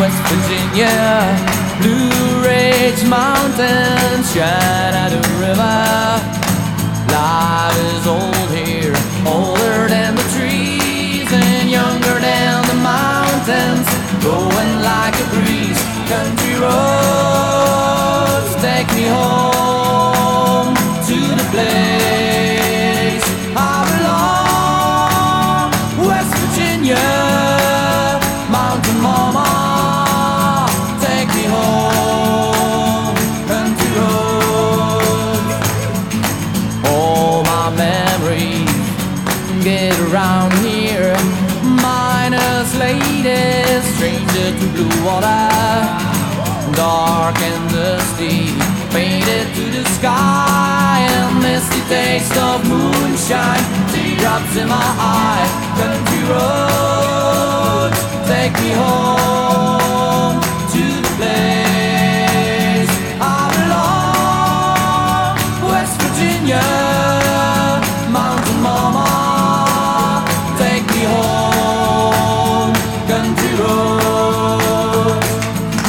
West Virginia. Blue Ridge Mountains the river. Life is old here, older than the trees and younger than the mountains, going like a breeze. Country roads take me home get around here. Minus lady, stranger to blue water, dark and dusty, faded to the sky, and misty taste of moonshine, teardrops in my eye. Country roads, take me home.